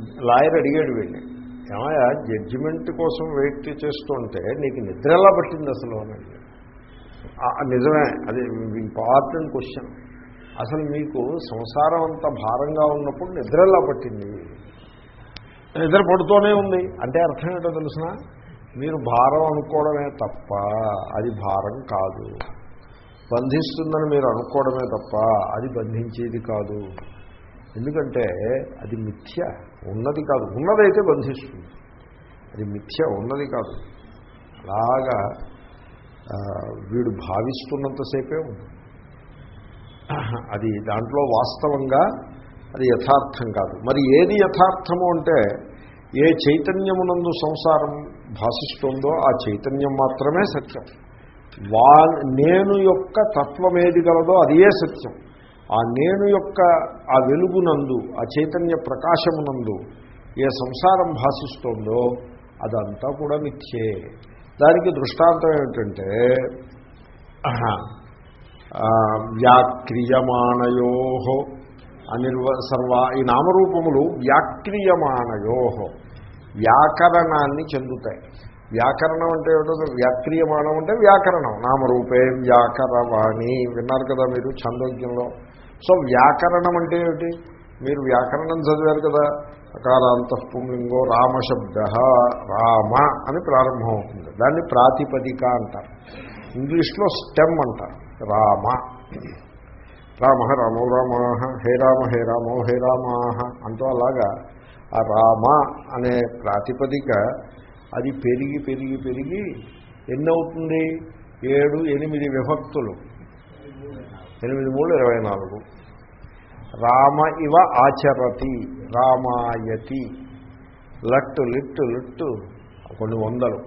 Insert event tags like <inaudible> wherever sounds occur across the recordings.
Lawyer అడిగాడు వీడిని. ఏమయ్యా జడ్జిమెంట్ కోసం వెయిట్ చేస్తుంటే నీకు నిద్ర ఎలా పట్టింది అసలు అని నిజమే అది ఇంపార్టెంట్ క్వశ్చన్ అసలు మీకు సంసారం అంత భారంగా ఉన్నప్పుడు నిద్ర ఎలా పట్టింది? నిద్ర పడుతూనే ఉంది. అంటే అర్థం ఏంటో తెలిసిన? మీరు భారం అనుకోవడమే తప్ప అది భారం కాదు. బంధిస్తుందని మీరు అనుకోవడమే తప్ప అది బంధించేది కాదు. ఎందుకంటే అది మిథ్య ఉన్నది కాదు. ఉన్నదైతే బంధిస్తుంది. అది మిథ్య ఉన్నది కాదు. అలాగా వీడు భావిస్తున్నంతసేపే ఉంది. అది దాంట్లో వాస్తవంగా అది యథార్థం కాదు. మరి ఏది యథార్థము అంటే ఏ చైతన్యమునందు సంసారం భాషిస్తుందో ఆ చైతన్యం మాత్రమే సత్యం. వా నేను యొక్క తత్వం ఏది గలదో అదే సత్యం. ఆ నేను యొక్క ఆ వెలుగునందు ఆ చైతన్య ప్రకాశమునందు ఏ సంసారం భాషిస్తోందో అదంతా కూడా మిథ్యే. దానికి దృష్టాంతం ఏమిటంటే వ్యాక్రియమాణయో అనిర్వ సర్వ ఈ నామరూపములు వ్యాక్రియమాణయో వ్యాకరణాన్ని చెందుతాయి. వ్యాకరణం అంటే ఏమిటో వ్యాక్రియమాణం అంటే వ్యాకరణం. నామరూపే వ్యాకరవాణి. విన్నారు కదా మీరు ఛాందోగ్యంలో సో వ్యాకరణం అంటే ఏమిటి? మీరు వ్యాకరణం చదివారు కదా అకారాంత పుంలింగో రామశబ్ద రామ అని ప్రారంభం అవుతుంది దాన్ని ప్రాతిపదిక అంటారు. ఇంగ్లీష్లో స్టెమ్ అంటారు రామ. రామ రామో రామ హే రామ హే రామో హే రామా అంటూ అలాగా ఆ రామ అనే ప్రాతిపదిక అది పెరిగి పెరిగి పెరిగి ఎన్నవుతుంది? ఏడు ఎనిమిది విభక్తులు. ఎనిమిది మూడు ఇరవై నాలుగు. రామ ఇవ ఆచరతి రామాయతి. లట్టు లిట్టు లిట్టు కొన్ని వందలు.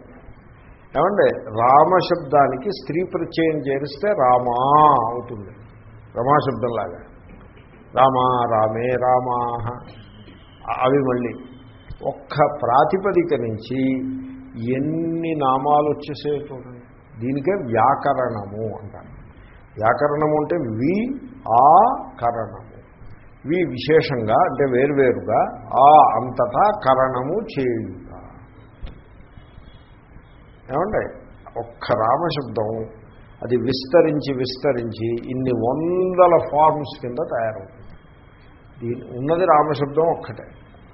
ఏమంటే రామశబ్దానికి స్త్రీ ప్రత్యయం చేరిస్తే రామా అవుతుంది. రమాశబ్దంలాగా. రామా రామే రామా అవి మళ్ళీ. ఒక్క ప్రాతిపదిక నుంచి ఎన్ని నామాలు వచ్చేసే చూడండి. దీనికే వ్యాకరణము అంటారు. వ్యాకరణము అంటే వి ఆ కరణము. వి విశేషంగా అంటే వేరువేరుగా ఆ అంతటా కరణము చేయుట. ఏమండి? ఒక్క రామశబ్దం అది విస్తరించి విస్తరించి ఇన్ని వందల ఫార్మ్స్ కింద తయారవుతుంది. దీని ఉన్నది రామశబ్దం ఒక్కటే.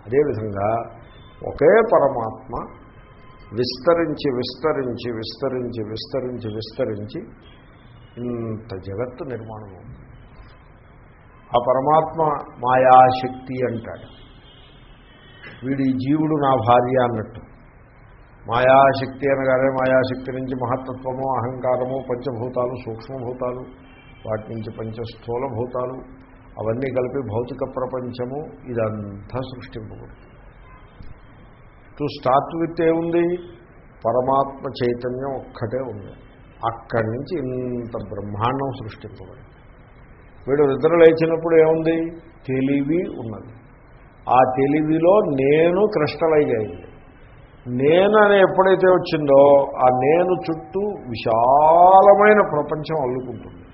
అదేవిధంగా ఒకే పరమాత్మ విస్తరించి విస్తరించి విస్తరించి విస్తరించి విస్తరించి ఇంత జగత్తు నిర్మాణం ఆ పరమాత్మ మాయాశక్తి అంటాడు. వీడి జీవుడు నా భార్య అన్నట్టు. మాయాశక్తి అనగానే మాయాశక్తి నుంచి మహత్తత్వము అహంకారము పంచభూతాలు సూక్ష్మభూతాలు వాటి నుంచి పంచస్థూల భూతాలు అవన్నీ కలిపి భౌతిక ప్రపంచము ఇదంతా సృష్టింపబడుతుంది. టు స్టార్ట్ విత్ ఏముంది? పరమాత్మ చైతన్యం ఒక్కటే ఉంది. అక్కడి నుంచి ఇంత బ్రహ్మాండం సృష్టింపబడింది. వీడు నిద్ర లేచినప్పుడు ఏముంది? తెలివి ఉన్నది. ఆ తెలివిలో నేను క్రిస్టలైజ్ అయింది నేను అని ఎప్పుడైతే వచ్చిందో ఆ నేను చుట్టూ విశాలమైన ప్రపంచం అల్లుకుంటుంది.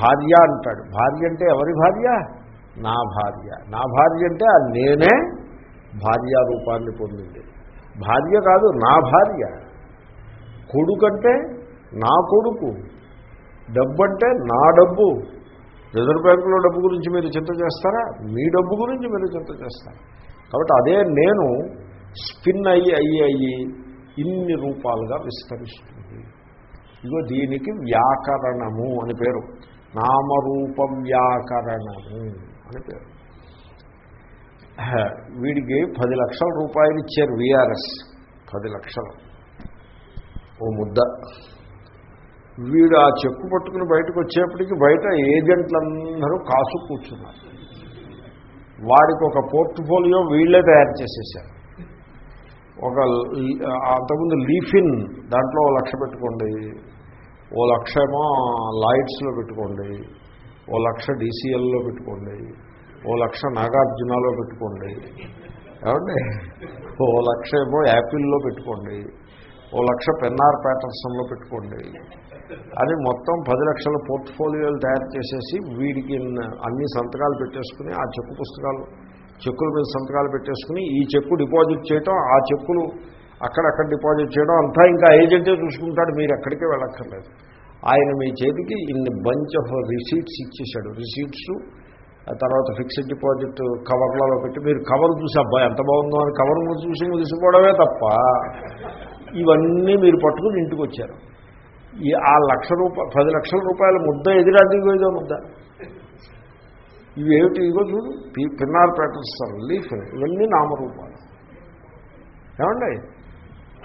భార్య అంటాడు. భార్య అంటే ఎవరి భార్య? నా భార్య. నా భార్య అంటే ఆ నేనే భార్య రూపాన్ని పొందింది. భార్య కాదు నా భార్య. కొడుకంటే నా కొడుకు. డబ్బు అంటే నా డబ్బు. రిజర్వ్ బ్యాంకులో డబ్బు గురించి మీరు చింత చేస్తారా? మీ డబ్బు గురించి మీరు చింత చేస్తారా? కాబట్టి అదే నేను స్పిన్ అయ్యి అయ్యి అయ్యి ఇన్ని రూపాలుగా విస్తరిస్తుంది. ఇగో దీనికి వ్యాకరణము అని పేరు. నామరూప వ్యాకరణము అని పేరు. వీడికి పది లక్షల రూపాయలు ఇచ్చారు విఆర్ఎస్ పది లక్షలు. ఓ ముద్ద. వీడు ఆ చెక్కు పట్టుకుని బయటకు వచ్చేప్పటికి బయట ఏజెంట్లందరూ కాసు కూర్చున్నారు. వాడికి ఒక పోర్ట్ఫోలియో వీళ్ళే తయారు చేసేసారు ఒక అంతకుముందు లీఫిన్ దాంట్లో ఓ లక్ష పెట్టుకోండి ఓ లక్ష ఏమో లాయిట్స్లో పెట్టుకోండి ఓ లక్ష డీసీఎల్లో పెట్టుకోండి ఓ లక్ష నాగార్జునాలో పెట్టుకోండి ఏమండి? ఓ లక్ష ఏమో యాపిల్లో పెట్టుకోండి ఓ లక్ష పెన్నార్ ప్యాటర్సన్లో పెట్టుకోండి అని మొత్తం పది లక్షల పోర్ట్ఫోలియోలు తయారు చేసేసి వీడికి అన్ని సంతకాలు పెట్టేసుకుని ఆ చెక్కు పుస్తకాలు చెక్కుల మీద సంతకాలు పెట్టేసుకుని ఈ చెక్కు డిపాజిట్ చేయటం ఆ చెక్కులు అక్కడక్కడ డిపాజిట్ చేయడం అంతా ఇంకా ఏజెంటే చూసుకుంటాడు మీరు ఎక్కడికే వెళ్ళక్కర్లేదు. ఆయన మీ చేతికి ఇన్ని బంచ్ ఆఫ్ రిసీట్స్ ఇచ్చేశాడు. రిసీట్స్ ఆ తర్వాత ఫిక్స్డ్ డిపాజిట్ కవర్లలో పెట్టి మీరు కవర్ చూసి అబ్బాయి ఎంత బాగుందో అని కవర్ చూసి ముగిసిపోవడమే తప్ప ఇవన్నీ మీరు పట్టుకుని ఇంటికి వచ్చారు. ఈ ఆ లక్ష రూపాయ పది లక్షల రూపాయల ముద్ద ఎదురాదిగో ఏదో ముద్ద. ఇవి ఇదిగో చూడు. పిన్నార్ ప్యాటర్న్స్ లీఫ్ ఇవన్నీ నామరూపాలు. ఏమండి?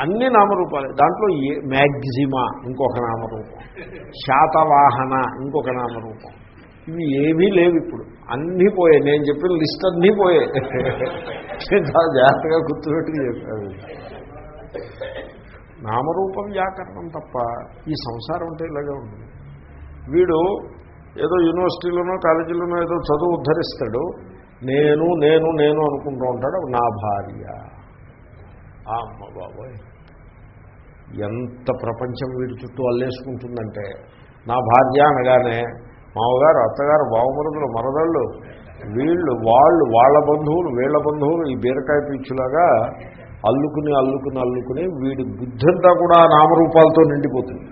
అన్ని నామరూపాలే. దాంట్లో ఏ మ్యాగ్జిమా ఇంకొక నామరూపం. శాతవాహన ఇంకొక నామరూపం. ఇవి ఏమీ లేవు ఇప్పుడు. అన్నీ పోయాయి. నేను చెప్పిన లిస్ట్ అన్నీ పోయాయి. చాలా <laughs> జాగ్రత్తగా గుర్తుపెట్టుకు చెప్పాను నామరూపం వ్యాకరణం తప్ప ఈ సంసారం అంటే ఇలాగే ఉంటుంది. వీడు ఏదో యూనివర్సిటీలోనో కాలేజీలోనో ఏదో చదువు ఉద్ధరిస్తాడు. నేను నేను నేను అనుకుంటూ ఉంటాడు. నా భార్య. అమ్మ బాబోయ్. ఎంత ప్రపంచం వీడి చుట్టూ అల్లేసుకుంటుందంటే నా భార్య అనగానే మామగారు అత్తగారు బావమరుదులు మరదళ్ళు వీళ్ళు వాళ్ళు వాళ్ళ బంధువులు వీళ్ళ బంధువులు ఈ బీరకాయ పీచులాగా అల్లుకుని అల్లుకుని అల్లుకుని వీడి బుద్ధంతా కూడా నామరూపాలతో నిండిపోతుంది.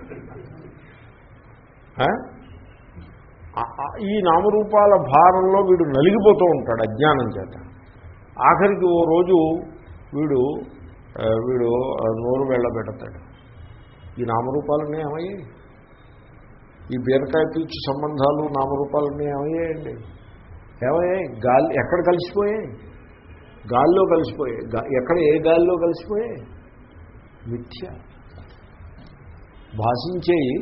ఈ నామరూపాల భారంలో వీడు నలిగిపోతూ ఉంటాడు అజ్ఞానం చేత. ఆఖరికి ఓ రోజు వీడు వీడు నోరు వెళ్ళబెడతాడు ఈ నామరూపాలన్నీ ఏమయ్యాయి? ఈ బీరకాయ పీచు సంబంధాలు నామరూపాలన్నీ ఏమయ్యాయండి? ఏమయ్యాయి? గాలి ఎక్కడ కలిసిపోయాయి? గాల్లో కలిసిపోయాయి ఎక్కడ ఏ గాలిలో కలిసిపోయాయి మిథ్య. భాషించేయి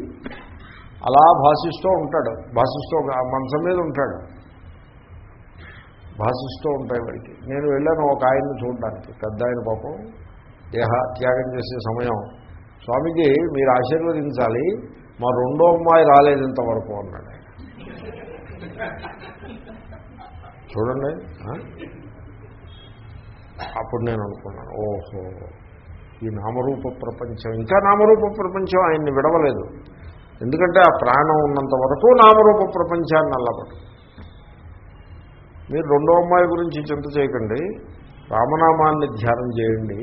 అలా భాషిస్తూ ఉంటాడు. భాషిస్తూ ఆ మంచం మీద ఉంటాడు. భాషిస్తూ ఉంటాయి వాడికి. నేను వెళ్ళాను ఒక ఆయన్ని చూడడానికి. పెద్ద ఆయన పాపం. దేహ త్యాగం చేసే సమయం. స్వామీజీ మీరు ఆశీర్వదించాలి. మా రెండో అమ్మాయి రాలేదు ఇంతవరకు అన్నాడు చూడండి అప్పుడు నేను అనుకున్నాను ఓహో ఈ నామరూప ప్రపంచం ఇంకా నామరూప ప్రపంచం ఆయన్ని విడవలేదు. ఎందుకంటే ఆ ప్రాణం ఉన్నంత వరకు నామరూప ప్రపంచాన్ని అల్లబడు మీరు రెండో అమ్మాయి గురించి చింత చేయకండి రామనామాన్ని ధ్యానం చేయండి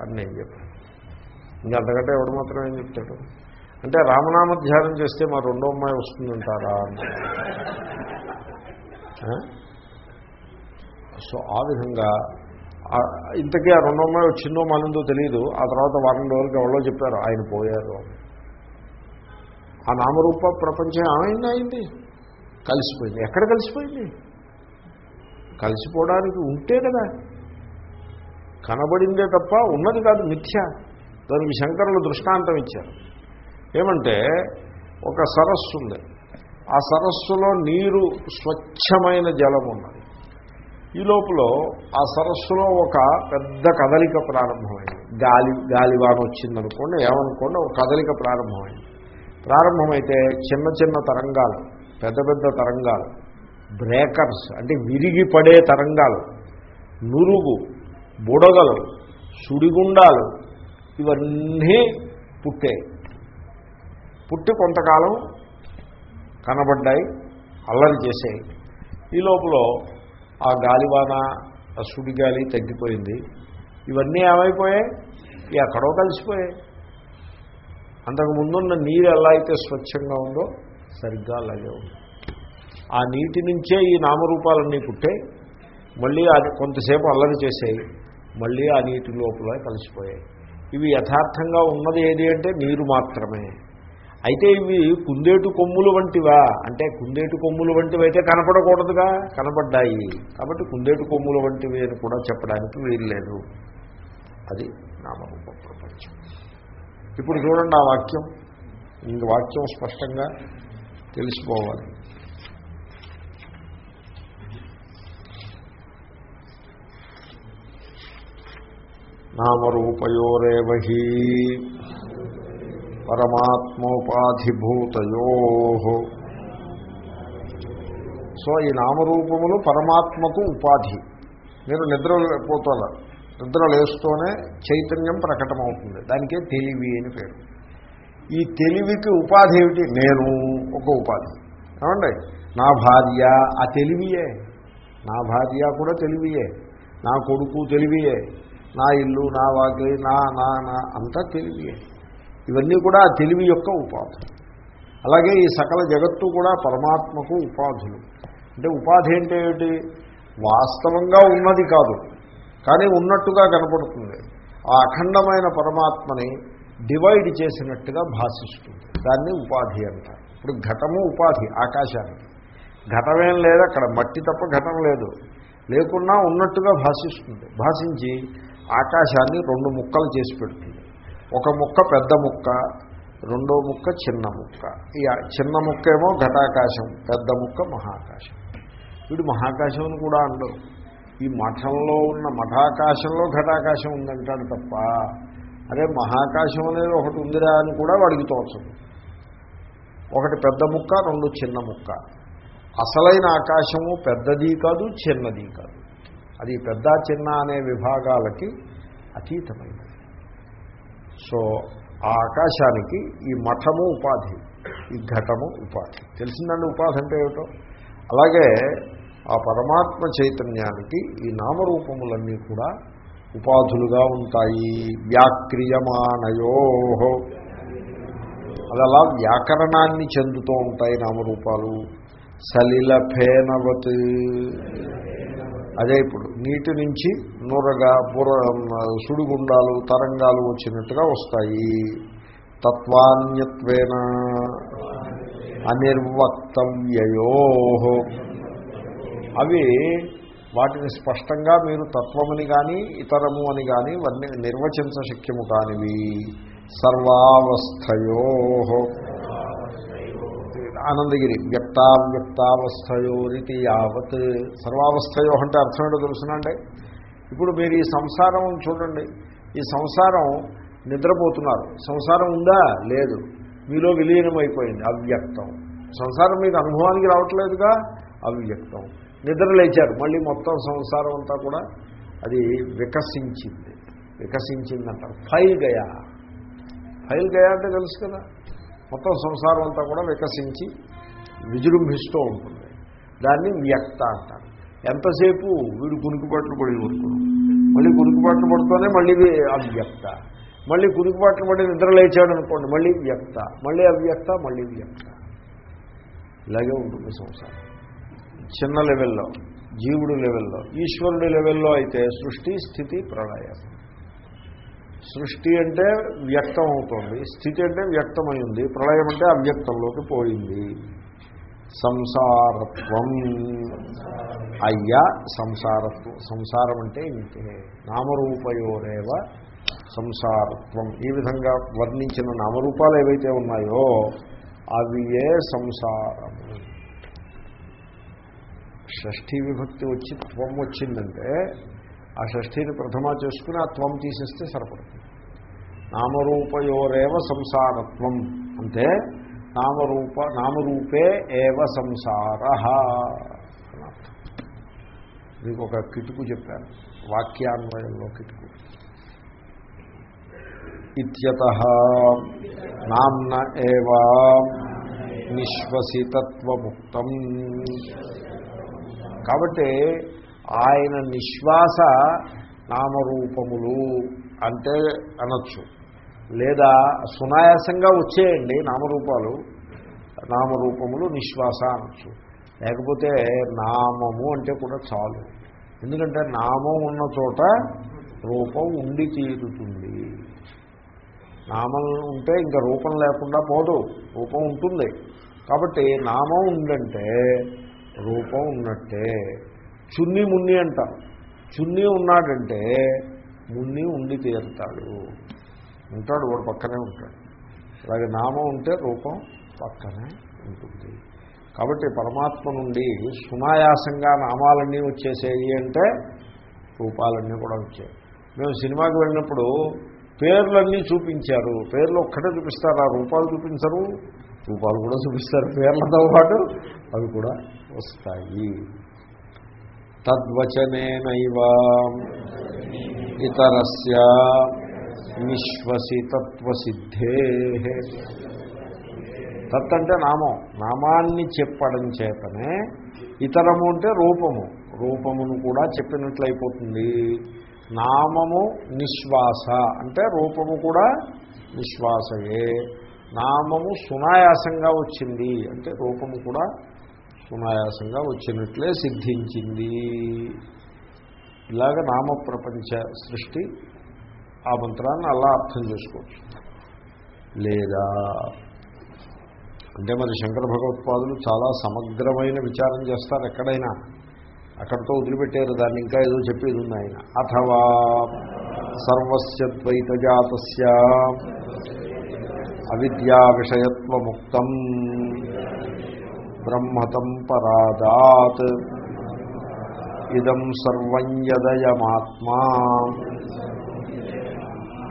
అని నేను చెప్పాను. ఇంకా అంతకంటే ఎవడు మాత్రం ఏం చెప్తాడు? అంటే రామనామ ధ్యానం చేస్తే మా రెండో అమ్మాయి వస్తుందంటారా? సో ఆ విధంగా ఇంతకీ ఆ రెండో అమ్మాయి వచ్చిందో మనందో తెలియదు ఆ తర్వాత వారం రోజులకి ఎవరో చెప్పారు ఆయన పోయారు ఆ నామరూప ప్రపంచం ఏమైంది అయింది? కలిసిపోయింది. ఎక్కడ కలిసిపోయింది? కలిసిపోవడానికి ఉంటే కదా. కనబడిందే తప్ప ఉన్నది కాదు మిథ్య. దానికి శంకరులు దృష్టాంతం ఇచ్చారు. ఏమంటే ఒక సరస్సు ఉంది. ఆ సరస్సులో నీరు స్వచ్ఛమైన జలం ఉన్నది ఈ లోపల ఆ సరస్సులో ఒక పెద్ద కదలిక ప్రారంభమైంది. గాలి గాలివాన వచ్చిందనుకోండి ఏమనుకోండి ఒక కదలిక ప్రారంభమైంది. ప్రారంభమైతే చిన్న చిన్న తరంగాలు పెద్ద పెద్ద తరంగాలు బ్రేకర్స్ అంటే విరిగి పడే తరంగాలు నురుగు బుడగలు సుడిగుండాలు ఇవన్నీ పుట్టాయి. పుట్టి కొంతకాలం కనబడ్డాయి అల్లరి చేసాయి. ఈ లోపల ఆ గాలివాన ఆ సుడిగాలి తగ్గిపోయింది. ఇవన్నీ ఏమైపోయాయి? ఎక్కడో కలిసిపోయాయి. అంతకు ముందున్న నీరు ఎలా అయితే స్వచ్ఛంగా ఉందో సరిగ్గా అలాగే ఉంది. ఆ నీటి నుంచే ఈ నామరూపాలన్నీ పుట్టాయి. మళ్ళీ అది కొంతసేపు అల్లరి చేసేవి మళ్ళీ ఆ నీటి లోపల కలిసిపోయాయి. ఇవి యథార్థంగా ఉన్నది ఏది అంటే నీరు మాత్రమే. అయితే ఇవి కుందేటు కొమ్ములు వంటివా? అంటే కుందేటు కొమ్ములు వంటివి అయితే కనపడకూడదుగా? కనపడ్డాయి. కాబట్టి కుందేటు కొమ్ములు వంటివి అని కూడా చెప్పడానికి వీల్లేదు అది నామరూప ప్రపంచం. ఇప్పుడు చూడండి ఆ వాక్యం. ఇంక వాక్యం స్పష్టంగా తెలిసిపోవాలి. నామరూపయోరేవహీ. పరమాత్మోపాధిభూతయో. సో ఈ నామరూపములు పరమాత్మకు ఉపాధి. మీరు నిద్ర పోతారు నిద్ర లేస్తూనే చైతన్యం ప్రకటమవుతుంది. దానికే తెలివి అని పేరు. ఈ తెలివికి ఉపాధి ఏమిటి? నేను ఒక ఉపాధి. ఏమండి? నా భార్య ఆ తెలివియే. నా భార్య కూడా తెలివియే. నా కొడుకు తెలివియే. నా ఇల్లు నా వాకి నా నా నా అంతా తెలివియే. ఇవన్నీ కూడా ఆ తెలివి యొక్క ఉపాధులు అలాగే ఈ సకల జగత్తు కూడా పరమాత్మకు ఉపాధులు. అంటే ఉపాధి అంటే ఏమిటి? వాస్తవంగా ఉన్నది కాదు కానీ ఉన్నట్టుగా కనపడుతుంది. ఆ అఖండమైన పరమాత్మని డివైడ్ చేసినట్టుగా భాషిస్తుంది. దాన్ని ఉపాధి అంటారు. ఇప్పుడు ఘటము ఉపాధి ఆకాశానికి. ఘటమేం లేదు అక్కడ మట్టి తప్ప ఘటం లేదు. లేకున్నా ఉన్నట్టుగా భాషిస్తుంది. భాషించి ఆకాశాన్ని రెండు ముక్కలు చేసి పెడుతుంది. ఒక ముక్క పెద్ద ముక్క రెండో ముక్క చిన్న ముక్క. ఇక చిన్న ముక్క ఏమో ఘటాకాశం పెద్ద ముక్క మహాకాశం. వీడు మహాకాశం అని కూడా అందరు ఈ మఠంలో ఉన్న మఠాకాశంలో ఘటాకాశం ఉందంటాడు తప్ప అరే మహాకాశం అనేది ఒకటి ఉందిరా అని కూడా వాడికి తోచదు. ఒకటి పెద్ద ముక్క రెండు చిన్న ముక్క. అసలైన ఆకాశము పెద్దది కాదు చిన్నది కాదు. అది పెద్ద చిన్న అనే విభాగాలకి అతీతమైనది. సో ఆ ఆకాశానికి ఈ మఠము ఉపాధి ఈ ఘటము ఉపాధి. తెలిసిందండి ఉపాధి అంటే ఏమిటో? అలాగే ఆ పరమాత్మ చైతన్యానికి ఈ నామరూపములన్నీ కూడా ఉపాధులుగా ఉంటాయి. వ్యాక్రియమానయో. అది అలా వ్యాకరణాన్ని చెందుతూ ఉంటాయి నామరూపాలు. సలిల ఫేనవత్ అదే ఇప్పుడు. నీటి నుంచి నూరగా బుర సుడిగుండాలు తరంగాలు వచ్చినట్టుగా వస్తాయి. తత్వాన్యత్వేన అనిర్వక్తవ్యయో. అవి వాటిని స్పష్టంగా మీరు తత్వమని కానీ ఇతరము అని కానీ వన్ని నిర్వచించశక్యము కానివి. సర్వావస్థయో. ఆనందగిరి. వ్యక్తావ్యక్తావస్థయోరితి యావత్. సర్వావస్థయో అంటే అర్థం ఏంటో తెలుసునండి ఇప్పుడు మీరు ఈ సంసారం చూడండి. ఈ సంసారం నిద్రపోతున్నారు. సంసారం ఉందా? లేదు. మీలో విలీనమైపోయింది. అవ్యక్తం. సంసారం మీకు అనుభవానికి రావట్లేదుగా? అవ్యక్తం. నిద్ర లేచారు. మళ్ళీ మొత్తం సంసారం అంతా కూడా అది వికసించింది. వికసించిందంటారు. ఫైల్ గయా. ఫైల్ గయా అంటే తెలుసు కదా? మొత్తం సంసారం అంతా కూడా వికసించి విజృంభిస్తూ ఉంటుంది. దాన్ని వ్యక్త అంటారు. ఎంతసేపు వీడు కునుకుబాట్లు పడి ఊరుకును మళ్ళీ కునుకుబాట్లు పడుతూనే మళ్ళీ అవ్యక్త. మళ్ళీ కునుకుబాట్లు పడి నిద్ర లేచాడు అనుకోండి మళ్ళీ వ్యక్త. మళ్ళీ అవ్యక్త మళ్ళీ వ్యక్త. ఇలాగే ఉంటుంది సంసారం. చిన్న లెవెల్లో జీవుడు లెవెల్లో ఈశ్వరుడి లెవెల్లో అయితే సృష్టి స్థితి ప్రళయం. సృష్టి అంటే వ్యక్తం అవుతుంది స్థితి అంటే వ్యక్తమైంది ప్రళయం అంటే అవ్యక్తంలోకి పోయింది. సంసారత్వం. అయ్యా సంసారత్వం. సంసారం అంటే ఇంతే. నామరూపయోరేవ సంసారత్వం. ఈ విధంగా వర్ణించిన నామరూపాలు ఏవైతే ఉన్నాయో అవి ఏ సంసారము. షష్ఠీ విభక్తి వచ్చి త్వం వచ్చిందంటే ఆ షష్ఠీని ప్రథమా చేసుకుని ఆ త్వం తీసేస్తే సరిపడుతుంది నామరూపయోరేవ సంసారత్వం. అంటే నామరూప నామరూపే ఏవ సంసార మీకు ఒక కిటుకు చెప్పాను వాక్యాన్వయంలో కిటుకు. ఇత్యత నామ్న ఏవా నిశ్వసితత్వముక్తం. కాబట్టి ఆయన నిశ్వాస నామరూపములు అంటే అనొచ్చు. లేదా సునాయాసంగా వచ్చేయండి నామరూపాలు. నామరూపములు నిశ్వాస అనొచ్చు. లేకపోతే నామము అంటే కూడా చాలు. ఎందుకంటే నామం ఉన్న చోట రూపం ఉండి తీరుతుంది. నామం ఉంటే ఇంకా రూపం లేకుండా పోదు. రూపం ఉంటుంది. కాబట్టి నామం ఉందంటే రూపం ఉన్నట్టే. చున్ని మున్ని అంటారు. చున్ని ఉన్నాడంటే మున్ని ఉండి తీరుతాడు. ఉంటాడు వాడు పక్కనే ఉంటాడు. అలాగే నామం ఉంటే రూపం పక్కనే ఉంటుంది. కాబట్టి పరమాత్మ నుండి సునాయాసంగా నామాలన్నీ వచ్చేసేవి అంటే రూపాలన్నీ కూడా వచ్చాయి. మేము సినిమాకి వెళ్ళినప్పుడు పేర్లన్నీ చూపించారు. పేర్లు ఒక్కటే చూపిస్తారు. ఆ రూపాలు చూపించరు రూపాలు కూడా చూపిస్తారు. పేర్లతో పాటు అవి కూడా వస్తాయి. తద్వచనేనైవ ఇతరస్య విశ్వసితత్వసిద్ధే. తత్ అంటే నామం. నామాన్ని చెప్పడం చేతనే ఇతరము అంటే రూపము. రూపమును కూడా చెప్పినట్లయిపోతుంది. నామము నిశ్వాస. అంటే రూపము కూడా నిశ్వాసయే. నామము సునాయాసంగా వచ్చింది. అంటే రూపము కూడా సునాయాసంగా వచ్చినట్లే సిద్ధించింది. ఇలాగ నామ ప్రపంచ సృష్టి ఆ మంత్రాన్ని అలా అర్థం చేసుకోవచ్చు. లేదా అంటే మరి శంకర భగవత్పాదులు చాలా సమగ్రమైన విచారం చేస్తారు ఎక్కడైనా. అక్కడితో వదిలిపెట్టారు దాన్ని ఇంకా ఏదో చెప్పేది ఉంది ఆయన. అథవా సర్వస్య ద్వైతజాతస్య అవిద్యా విషయత్వముక్తం బ్రహ్మతం పరాదాత్. ఇదం సర్వం యదయమాత్మా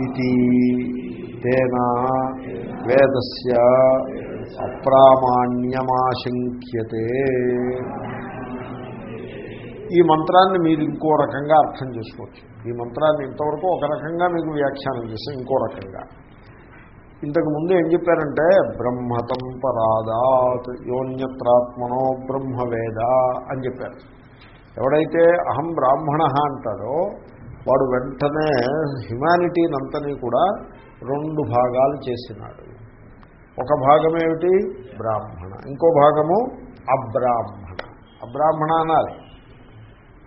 ఇది తేన వేదస్య అప్రామాణ్యమాశంక్యతే ఈ మంత్రాన్ని మీరు ఇంకో రకంగా అర్థం చేసుకోవచ్చు. ఈ మంత్రాన్ని ఇంతవరకు ఒక రకంగా మీకు వ్యాఖ్యానం చేస్తే ఇంకో రకంగా. ఇంతకు ముందు ఏం చెప్పారంటే బ్రహ్మతం పరాదాత్ యోన్యత్రాత్మనో బ్రహ్మవేద అని చెప్పారు. ఎవడైతే అహం బ్రాహ్మణ అంటాడో వాడు వెంటనే హ్యుమానిటీనంతని కూడా రెండు భాగాలు చేసినాడు. ఒక భాగం ఏమిటి బ్రాహ్మణ. ఇంకో భాగము అబ్రాహ్మణ. అబ్రాహ్మణ అనాలి.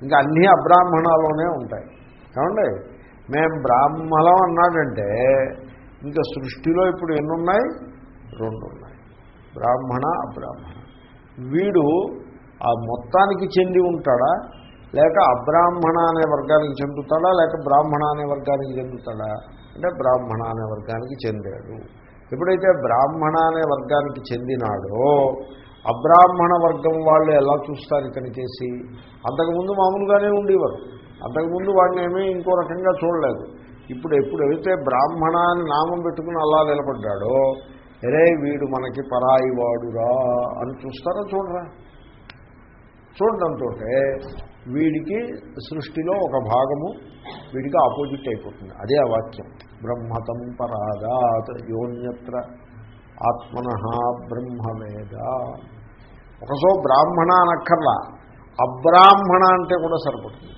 ఇంకా అన్నీ అబ్రాహ్మణాలోనే ఉంటాయి. ఏమండి? మేం బ్రాహ్మణం అన్నాడంటే ఇంకా సృష్టిలో ఇప్పుడు ఎన్నున్నాయి? రెండు ఉన్నాయి బ్రాహ్మణ అబ్రాహ్మణ. వీడు ఆ మొత్తానికి చెంది ఉంటాడా? లేక అబ్రాహ్మణ అనే వర్గానికి చెందుతాడా లేక బ్రాహ్మణ అనే వర్గానికి చెందుతాడా? అంటే బ్రాహ్మణ అనే వర్గానికి చెందాడు. ఎప్పుడైతే బ్రాహ్మణ అనే వర్గానికి చెందినాడో అబ్రాహ్మణ వర్గం వాళ్ళు ఎలా చూస్తారు ఇతని చేసి అంతకుముందు మామూలుగానే ఉండేవారు. అంతకుముందు వాడిని ఏమీ ఇంకో రకంగా చూడలేదు. ఇప్పుడు ఎప్పుడైతే బ్రాహ్మణ అని నామం పెట్టుకుని అలా నిలబడ్డాడో అరే వీడు మనకి పరాయి వాడురా అని చూస్తారా చూడరా? చూడడంతో వీడికి సృష్టిలో ఒక భాగము వీడికి ఆపోజిట్ అయిపోతుంది. అదే ఆ వాక్యం. బ్రహ్మతం పరాగాత్ యోన్యత్ర ఆత్మన బ్రహ్మవేద. ఒకసో బ్రాహ్మణ అనక్కర్లా. అబ్రాహ్మణ అంటే కూడా సరిపడుతుంది.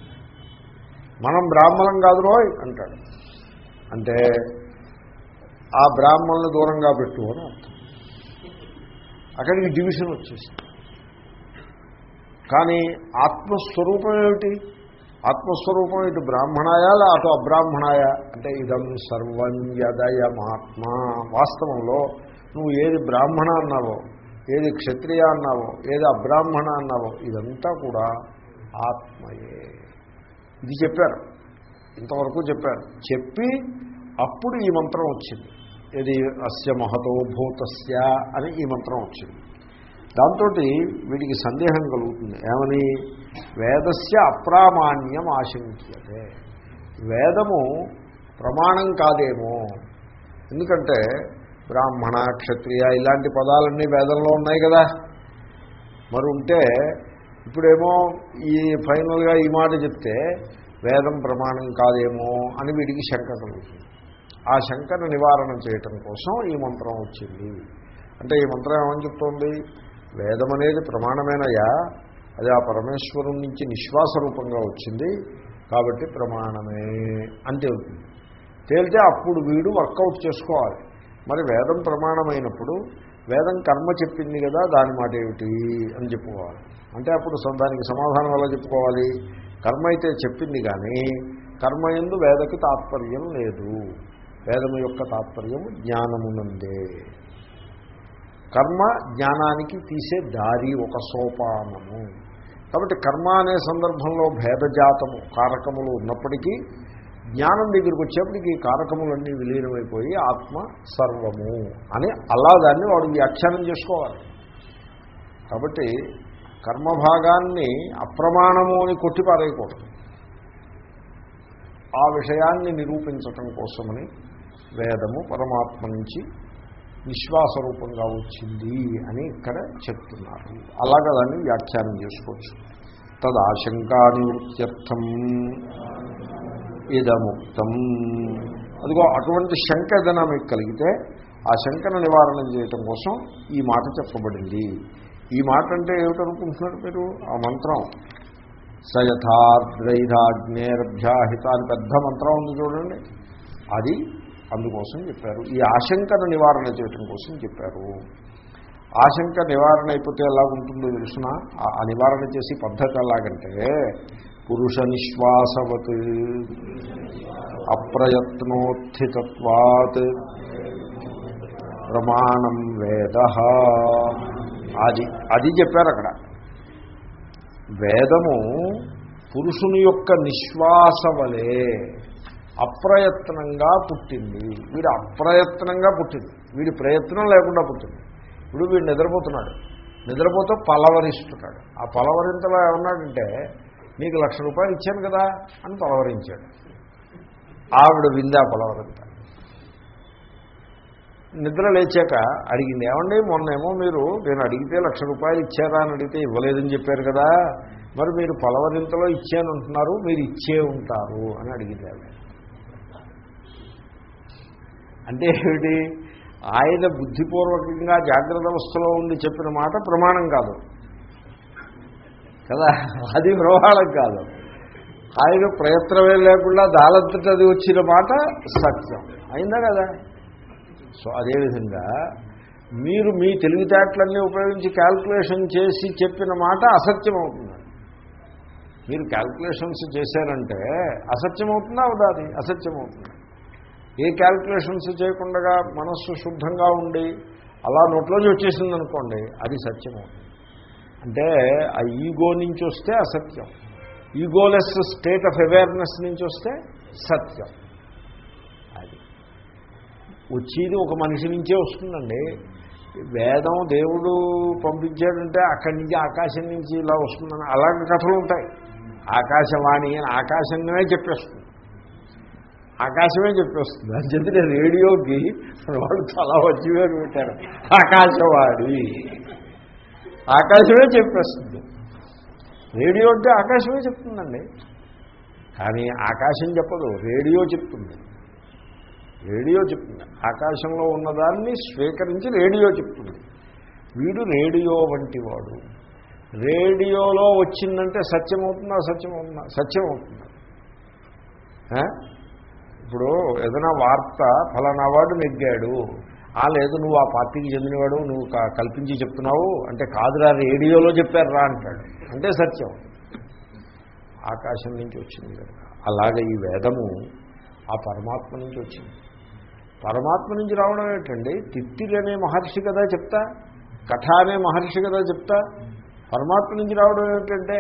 మనం బ్రాహ్మణం కాదు రోయ్ అంటాడు. అంటే ఆ బ్రాహ్మణులు దూరంగా పెట్టు అని అర్థం. అక్కడికి డివిజన్ వచ్చేసింది. కానీ ఆత్మస్వరూపం ఏమిటి? ఆత్మస్వరూపం ఇటు బ్రాహ్మణాయా అటు అబ్రాహ్మణాయా? అంటే ఇదం సర్వం యదయమాత్మ. వాస్తవంలో నువ్వు ఏది బ్రాహ్మణ అన్నావో ఏది క్షత్రియ అన్నావో ఏది అబ్రాహ్మణ అన్నావో ఇదంతా కూడా ఆత్మయే. ఇది చెప్పారు. ఇంతవరకు చెప్పారు. చెప్పి అప్పుడు ఈ మంత్రం వచ్చింది. ఇది అస్య మహతో భూతస్య అని ఈ మంత్రం వచ్చింది. దాంతో వీడికి సందేహం కలుగుతుంది. ఏమని? వేదస్య అప్రామాణ్యం ఆశంక్యతే వేదము ప్రమాణం కాదేమో. ఎందుకంటే బ్రాహ్మణ క్షత్రియ ఇలాంటి పదాలన్నీ వేదంలో ఉన్నాయి కదా. మరి ఉంటే ఇప్పుడేమో ఈ ఫైనల్గా ఈ మాట చెప్తే వేదం ప్రమాణం కాదేమో అని వీడికి శంక కలుగుతుంది. ఆ శంకను నివారణ చేయటం కోసం ఈ మంత్రం వచ్చింది. అంటే ఈ మంత్రం ఏమని చెప్తోంది? వేదం అనేది ప్రమాణమేనయా అది ఆ పరమేశ్వరం నుంచి నిశ్వాస రూపంగా వచ్చింది. కాబట్టి ప్రమాణమే అని తేలుతుంది. తేలితే అప్పుడు వీడు వర్కౌట్ చేసుకోవాలి. మరి వేదం ప్రమాణమైనప్పుడు వేదం కర్మ చెప్పింది కదా దాని మాట ఏమిటి అని చెప్పుకోవాలి. అంటే అప్పుడు దానికి సమాధానం ఎలా చెప్పుకోవాలి? కర్మ అయితే చెప్పింది కానీ కర్మ ఎందు వేదకి తాత్పర్యం లేదు. వేదము యొక్క తాత్పర్యం జ్ఞానమునందే. కర్మ జ్ఞానానికి తీసే దారి ఒక సోపానము. కాబట్టి కర్మ అనే సందర్భంలో భేదజాతము కారకములు ఉన్నప్పటికీ జ్ఞానం దగ్గరికి వచ్చేప్పటికి ఈ కారకములన్నీ విలీనమైపోయి ఆత్మ సర్వము అని అలా దాన్ని వాడు వ్యాఖ్యానం చేసుకోవాలి. కాబట్టి కర్మభాగాన్ని అప్రమాణము అని కొట్టిపారేయకూడదు. ఆ విషయాన్ని నిరూపించటం కోసమని వేదము పరమాత్మ నుంచి విశ్వాస రూపంగా వచ్చింది అని ఇక్కడ చెప్తున్నారు. అలాగా దాన్ని వ్యాఖ్యానం చేసుకోవచ్చు. తదాశంకా నివృత్త్యర్థం ఇదముక్తం. అదిగో అటువంటి శంక ఏదైనా మీకు కలిగితే ఆ శంకను నివారణ చేయటం కోసం ఈ మాట చెప్పబడింది. ఈ మాట అంటే ఏమిటనుకుంటున్నారు మీరు? ఆ మంత్రం. సయథాద్రైరాగ్నేరభ్యాహిత అని పెద్ద మంత్రం ఉంది చూడండి. అది అందుకోసం చెప్పారు. ఈ ఆశంకను నివారణ చేయటం కోసం చెప్పారు. ఆశంక నివారణ అయిపోతే ఎలా ఉంటుందో తెలుసిన? ఆ నివారణ చేసి పద్ధతి ఎలాగంటే పురుష నిశ్వాసవత్ అప్రయత్నోత్థితత్వాత్ ప్రమాణం వేద. అది అది చెప్పారు అక్కడ. వేదము పురుషుని యొక్క నిశ్వాస వలే అప్రయత్నంగా పుట్టింది. వీడు అప్రయత్నంగా పుట్టింది. వీడి ప్రయత్నం లేకుండా పుట్టింది. ఇప్పుడు వీడు నిద్రపోతున్నాడు. నిద్రపోతే పలవరిస్తున్నాడు. ఆ పలవరింతలో ఏమన్నాడంటే నీకు లక్ష రూపాయలు ఇచ్చాను కదా అని పలవరించాడు. ఆవిడ విందా పలవరింత. నిద్ర లేచాక అడిగింది ఏమండి మొన్నేమో మీరు నేను అడిగితే లక్ష రూపాయలు ఇచ్చారా అని అడిగితే ఇవ్వలేదని చెప్పారు కదా. మరి మీరు పలవరింతలో ఇచ్చానంటున్నారు మీరు ఇచ్చే ఉంటారు అని అడిగింది ఆవిడ. అంటే ఏమిటి? ఆయన బుద్ధిపూర్వకంగా జాగ్రత్త అవస్థలో ఉండి చెప్పిన మాట ప్రమాణం కాదు. కదా? అది ప్రమాణం కాదు. ఆయన ప్రయత్నమే లేకుండా దాలంతటి అది వచ్చిన మాట సత్యం. అయిందా కదా? సో అదేవిధంగా మీరు మీ తెలివితేటలన్నీ ఉపయోగించి క్యాల్కులేషన్ చేసి చెప్పిన మాట అసత్యం అవుతుంది మీరు క్యాల్కులేషన్స్ చేశారంటే అసత్యం అవుతుందా అవుదా అది? అసత్యం అవుతుంది ఏ క్యాల్కులేషన్స్ చేయకుండా మనస్సు శుద్ధంగా ఉండి అలా నోట్లోంచి వచ్చేసింది అనుకోండి అది సత్యము. అంటే ఆ ఈగో నుంచి వస్తే అసత్యం. ఈగోలెస్ స్టేట్ ఆఫ్ అవేర్నెస్ నుంచి వస్తే సత్యం. అది. వచ్చేది ఒక మనిషి నుంచే వస్తుందండి. వేదం దేవుడు పంపించాడంటే అక్కడి నుంచి ఆకాశం నుంచి ఇలా వస్తుందని అలాంటి కథలు ఉంటాయి. ఆకాశవాణి అని ఆకాశంగానే చెప్పేస్తుంది. ఆకాశమే చెప్పేస్తుంది. అని చెప్పి రేడియోకి వాళ్ళు చాలా వచ్చి వేరు పెట్టారు. ఆకాశవాణి. ఆకాశమే చెప్పేస్తుంది. రేడియో అంటే ఆకాశమే చెప్తుందండి. కానీ ఆకాశం చెప్పదు రేడియో చెప్తుంది. రేడియో చెప్తుంది. ఆకాశంలో ఉన్నదాన్ని స్వీకరించి రేడియో చెప్తుంది. వీడు రేడియో వంటి వాడు. రేడియోలో వచ్చిందంటే సత్యం అవుతుందా సత్యమవుతుందా? సత్యం ఇప్పుడు ఏదైనా వార్త ఫలానా వాడు నెగ్గాడు. ఆ లేదు నువ్వు ఆ పార్టీకి చెందినవాడు నువ్వు కల్పించి చెప్తున్నావు అంటే కాదురా రేడియోలో చెప్పారు రా అంటాడు. అంటే సత్యం. ఆకాశం నుంచి వచ్చింది అలాగే ఈ వేదము ఆ పరమాత్మ నుంచి వచ్చింది. పరమాత్మ నుంచి రావడం ఏంటండి? తిత్తిరనే మహర్షి కదా చెప్తా కథ అనే మహర్షి కదా చెప్తా. పరమాత్మ నుంచి రావడం ఏమిటంటే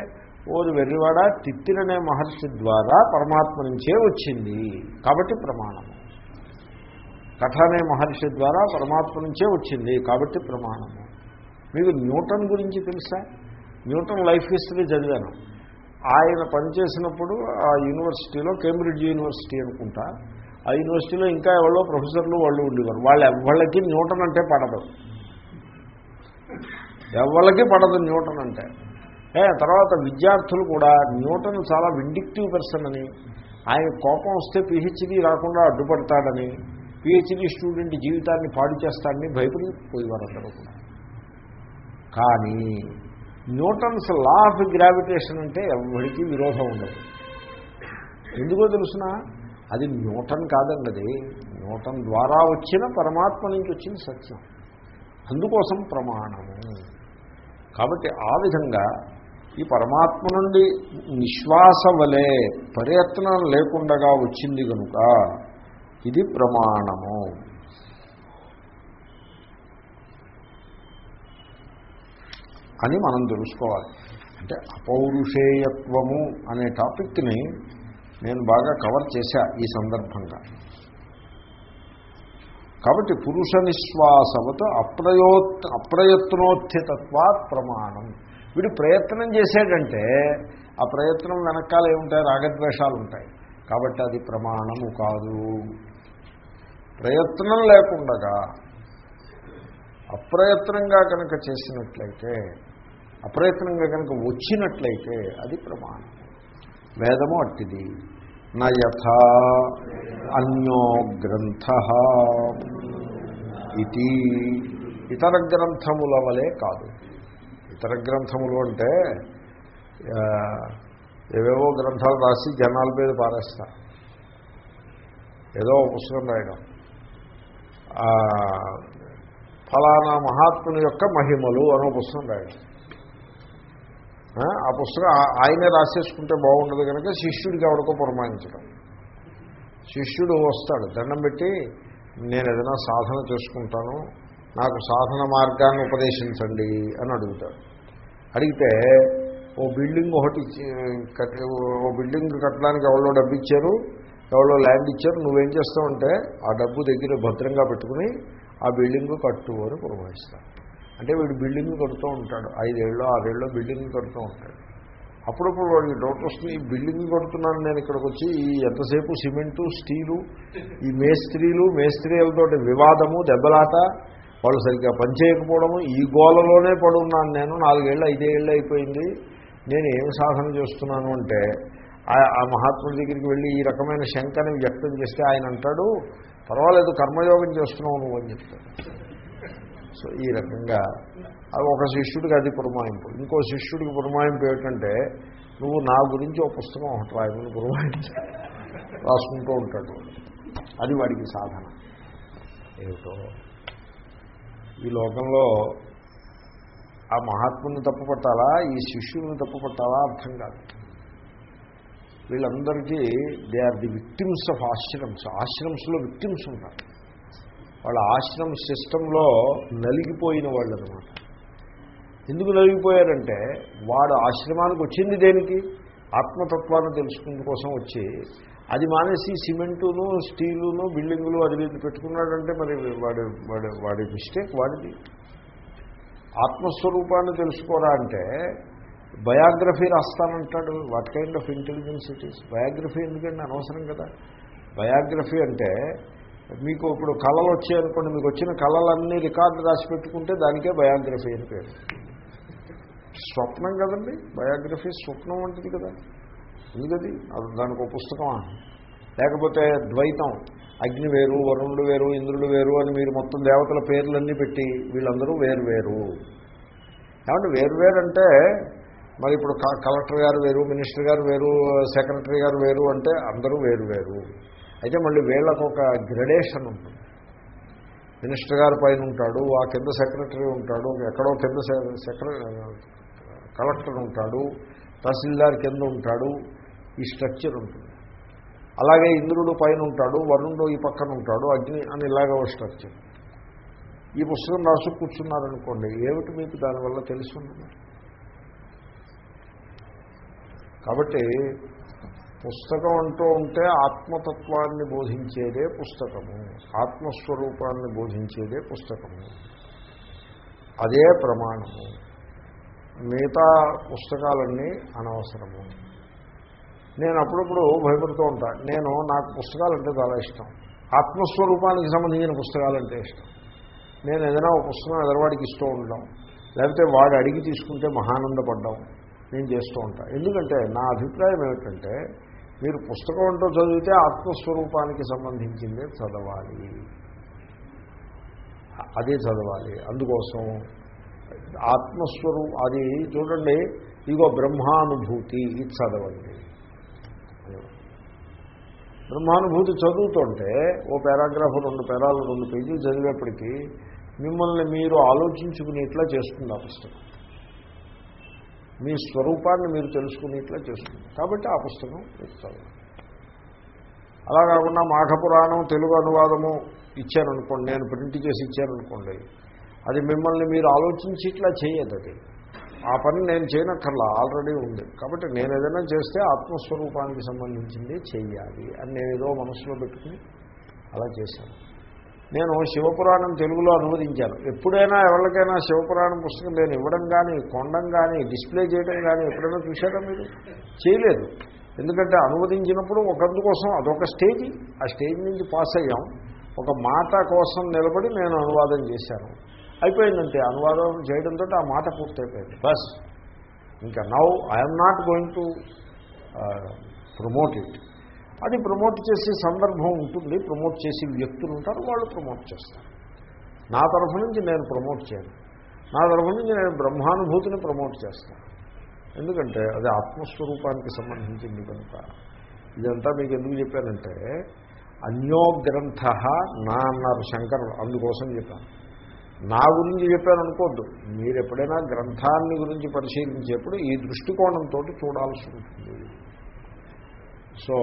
ఓరు వెర్రివాడ తిత్తిరనే మహర్షి ద్వారా పరమాత్మ నుంచే వచ్చింది. కాబట్టి ప్రమాణము కథ అనే మహర్షి ద్వారా పరమాత్మ నుంచే వచ్చింది. కాబట్టి ప్రమాణము మీకు న్యూటన్ గురించి తెలుసా? న్యూటన్ లైఫ్ హిస్టరీ చదివాను. ఆయన పనిచేసినప్పుడు ఆ యూనివర్సిటీలో కేంబ్రిడ్జ్ యూనివర్సిటీ అనుకుంటా ఆ యూనివర్సిటీలో ఇంకా ఎవరో ప్రొఫెసర్లు వాళ్ళు ఉండేవారు. వాళ్ళు ఎవళ్ళకి న్యూటన్ అంటే పడదు. ఎవళ్ళకి పడదు న్యూటన్ అంటే. తర్వాత విద్యార్థులు కూడా న్యూటన్ చాలా విండిక్టివ్ పర్సన్ అని ఆయన కోపం వస్తే పిహెచ్డీ రాకుండా అడ్డుపడతాడని పిహెచ్డీ స్టూడెంట్ జీవితాన్ని పాడు చేస్తాడని భయపడిపోయేవారు అందరూ కూడా. కానీ న్యూటన్స్ లా ఆఫ్ గ్రావిటేషన్ అంటే ఎవరికి విరోధం ఉండదు. ఎందుకో తెలుసిన? అది న్యూటన్ కాదండి అది న్యూటన్ ద్వారా వచ్చిన పరమాత్మ నుంచి వచ్చిన సత్యం. అందుకోసం ప్రమాణము. కాబట్టి ఆ విధంగా ఈ పరమాత్మ నుండి నిశ్వాస వలె ప్రయత్నం లేకుండగా వచ్చింది కనుక ఇది ప్రమాణము. అని మనం తెలుసుకోవాలి. అంటే అపౌరుషేయత్వము అనే టాపిక్ని నేను బాగా కవర్ చేశా ఈ సందర్భంగా. కాబట్టి పురుష నిశ్వాసవత అప్రయోత్ అప్రయత్నోత్థితత్వాత్ ప్రమాణం. వీడు ప్రయత్నం చేశాడంటే ఆ ప్రయత్నం వెనకాల ఏముంటాయి? రాగద్వేషాలు ఉంటాయి కాబట్టి అది ప్రమాణము కాదు. ప్రయత్నం లేకుండగా అప్రయత్నంగా కనుక చేసినట్లయితే అప్రయత్నంగా కనుక వచ్చినట్లయితే అది ప్రమాణం. వేదము అట్టిది. నయథ అన్యో గ్రంథ ఇది ఇతర గ్రంథముల వలె కాదు. ఇతర గ్రంథములు అంటే ఏవేవో గ్రంథాలు రాసి జనాల మీద పారేస్తారు ఏదో ఒక పుస్తకం రాయడం. ఫలానా మహాత్ముని యొక్క మహిమలు అనో పుస్తకం రాయడం. ఆ, పుస్తకం ఆ- ఆయనే రాసేసుకుంటే బాగుండదు కనుక శిష్యుడికి ఎవరికో పురమాయించడం. శిష్యుడు వస్తాడు దండం పెట్టి నేను ఏదైనా సాధన చేసుకుంటాను నాకు సాధన మార్గాన్ని ఉపదేశించండి అని అడుగుతాడు. అడిగితే ఓ బిల్డింగ్ ఒకటి కట్టి ఓ బిల్డింగ్ కట్టడానికి ఎవరో డబ్బు ఇచ్చారు ఎవరో ల్యాండ్ ఇచ్చారు నువ్వేం చేస్తావంటే ఆ డబ్బు దగ్గర భద్రంగా పెట్టుకుని ఆ బిల్డింగ్ కట్టు అని పురమాయిస్తాడు. అంటే వీడు బిల్డింగ్ కడుతూ ఉంటాడు. ఐదేళ్ళు ఆరేళ్ళు బిల్డింగ్ కడుతూ ఉంటాడు. అప్పుడప్పుడు వాడికి డౌట్ వస్తుంది ఈ బిల్డింగ్ కొడుతున్నాను నేను ఇక్కడికి వచ్చి ఈ ఎంతసేపు సిమెంటు స్టీలు ఈ మేస్త్రీలు మేస్త్రీలతో వివాదము దెబ్బలాట వాళ్ళు సరిగ్గా పనిచేయకపోవడము ఈ గోలలోనే పడున్నాను నేను నాలుగేళ్ళు ఐదేళ్ళు అయిపోయింది. నేను ఏమి సాధన చేస్తున్నాను అంటే ఆ- ఆ మహాత్ముడి దగ్గరికి వెళ్ళి ఈ రకమైన శంకని వ్యక్తం చేస్తే ఆయన అంటాడు పర్వాలేదు కర్మయోగం చేస్తున్నావు నువ్వు అని చెప్తాడు. సో ఈ రకంగా అది ఒక శిష్యుడికి అది పురమాయింపు. ఇంకో శిష్యుడికి పురమాయింపు ఏమిటంటే నువ్వు నా గురించి ఒక పుస్తకం ఒకటి రాయమని పురమాయించి రాసుకుంటూ ఉంటాడు. అది వాడికి సాధన. ఏమిటో ఈ లోకంలో ఆ మహాత్ముని తప్పుపట్టాలా ఈ శిష్యుని తప్పుపట్టాలా అర్థం కాదు. వీళ్ళందరికీ they are the victims of ashrams. ఆశ్రమ్స్లో victims ఉంటారు వాళ్ళ ఆశ్రమ సిస్టంలో నలిగిపోయిన వాళ్ళు అనమాట ఎందుకు నలిగిపోయారంటే వాడు ఆశ్రమానికి వచ్చింది దేనికి? ఆత్మతత్వాన్ని తెలుసుకునే కోసం వచ్చి అది మానేసి సిమెంటును స్టీలును బిల్డింగులు అది ఇది పెట్టుకున్నాడంటే మరి వాడి వాడి వాడి మిస్టేక్ వాడిది. ఆత్మస్వరూపాన్ని తెలుసుకోరా అంటే biography రాస్తానంటాడు. What kind of intelligence it is biography ఎందుకంటే అనవసరం కదా. బయోగ్రఫీ అంటే మీకు ఇప్పుడు కళలు వచ్చాయనుకోండి మీకు వచ్చిన కళలన్నీ రికార్డు రాసి పెట్టుకుంటే దానికే బయోగ్రఫీ అని పేరు. స్వప్నం కదండి. బయోగ్రఫీ స్వప్నం వంటిది కదా. ఎందుకది? అది దానికి ఒక పుస్తకమా? లేకపోతే ద్వైతం అగ్ని వేరు వరుణుడు వేరు ఇంద్రుడు వేరు అని మీరు మొత్తం దేవతల పేర్లన్నీ పెట్టి వీళ్ళందరూ వేరు వేరు. ఏమంటే వేరు వేరు అంటే మరి ఇప్పుడు క- కలెక్టర్ గారు వేరు మినిస్టర్ గారు వేరు సెక్రటరీ గారు వేరు అంటే అందరూ వేరు వేరు. అయితే మళ్ళీ వీళ్ళకు ఒక గ్రడేషన్ ఉంటుంది. మినిస్టర్ గారి పైన ఉంటాడు ఆ కింద సెక్రటరీ ఉంటాడు ఎక్కడో కింద సెక్రటరీ కలెక్టర్ ఉంటాడు తహసీల్దార్ కింద ఉంటాడు ఈ స్ట్రక్చర్ ఉంటుంది. అలాగే ఇంద్రుడు పైన ఉంటాడు వరుణుడు ఈ పక్కన ఉంటాడు అగ్ని అని ఇలాగ ఒక స్ట్రక్చర్. ఈ పుస్తకం రాసు కూర్చున్నారనుకోండి ఏమిటి మీకు దానివల్ల తెలుసుంటుంది? కాబట్టి పుస్తకం అంటూ ఉంటే ఆత్మతత్వాన్ని బోధించేదే పుస్తకము ఆత్మస్వరూపాన్ని బోధించేదే పుస్తకము. అదే ప్రమాణము. మిగతా పుస్తకాలన్నీ అనవసరము. నేను అప్పుడప్పుడు భయపడుతూ ఉంటాను నేను నాకు పుస్తకాలు అంటే చాలా ఇష్టం. ఆత్మస్వరూపానికి సంబంధించిన పుస్తకాలంటే ఇష్టం. నేను ఏదైనా ఒక పుస్తకం ఎదరవాడికి ఇస్తూ ఉండడం లేకపోతే వాడు అడిగి తీసుకుంటే మహానందపడ్డం నేను చేస్తూ ఉంటాను ఎందుకంటే నా అభిప్రాయం ఏమిటంటే మీరు పుస్తకం అంటూ చదివితే ఆత్మస్వరూపానికి సంబంధించిందే చదవాలి. అదే చదవాలి. అందుకోసం ఆత్మస్వరూ అది చూడండి ఇగో బ్రహ్మానుభూతి ఇది చదవండి. బ్రహ్మానుభూతి చదువుతుంటే ఓ పారాగ్రాఫ్ రెండు పేరాలు రెండు పేజీలు చదివేప్పటికీ మిమ్మల్ని మీరు ఆలోచించుకునేట్లా చేస్తుంది ఆ పుస్తకం. మీ స్వరూపాన్ని మీరు తెలుసుకునేట్లా చేస్తుంది. కాబట్టి ఆ పుస్తకం ఇస్తాను. అలా కాకుండా మాఘపురాణం తెలుగు అనువాదము ఇచ్చారనుకోండి నేను ప్రింట్ చేసి ఇచ్చారనుకోండి అది మిమ్మల్ని మీరు ఆలోచించి ఇట్లా చేయదు అది. ఆ పని నేను చేయనక్కర్లా ఆల్రెడీ ఉంది. కాబట్టి నేను ఏదైనా చేస్తే ఆత్మస్వరూపానికి సంబంధించింది చేయాలి అని నేను ఏదో మనసులో పెట్టుకుని అలా చేశాను. నేను శివపురాణం తెలుగులో అనువదించాను. ఎప్పుడైనా ఎవరికైనా శివపురాణం పుస్తకం నేను ఇవ్వడం కానీ కొండం కానీ డిస్ప్లే చేయడం కానీ ఎప్పుడైనా చూశారా మీరు? చేయలేదు. ఎందుకంటే అనువదించినప్పుడు ఒకందుకోసం అదొక స్టేజ్. ఆ స్టేజ్ నుంచి పాస్ అయ్యాం. ఒక మాట కోసం నిలబడి నేను అనువాదం చేశాను. అయిపోయిందంటే అనువాదం చేయడంతో ఆ మాట పూర్తయిపోయింది. బస్ ఇంకా now I'm not going to promote it అది ప్రమోట్ చేసే సందర్భం ఉంటుంది ప్రమోట్ చేసే వ్యక్తులు ఉంటారు వాళ్ళు ప్రమోట్ చేస్తారు. నా తరఫు నుంచి నేను ప్రమోట్ చేయను. నా తరఫు నుంచి నేను బ్రహ్మానుభూతిని ప్రమోట్ చేస్తాను. ఎందుకంటే అది ఆత్మస్వరూపానికి సంబంధించింది కనుక. ఇదంతా మీకు ఎందుకు చెప్పానంటే అన్యో గ్రంథ నా అన్నారు శంకరులు అందుకోసం చెప్పాను. నా గురించి చెప్పాను అనుకోద్దు మీరు ఎప్పుడైనా గ్రంథాన్ని గురించి పరిశీలించేప్పుడు ఈ దృష్టికోణంతో చూడాల్సి ఉంటుంది. సో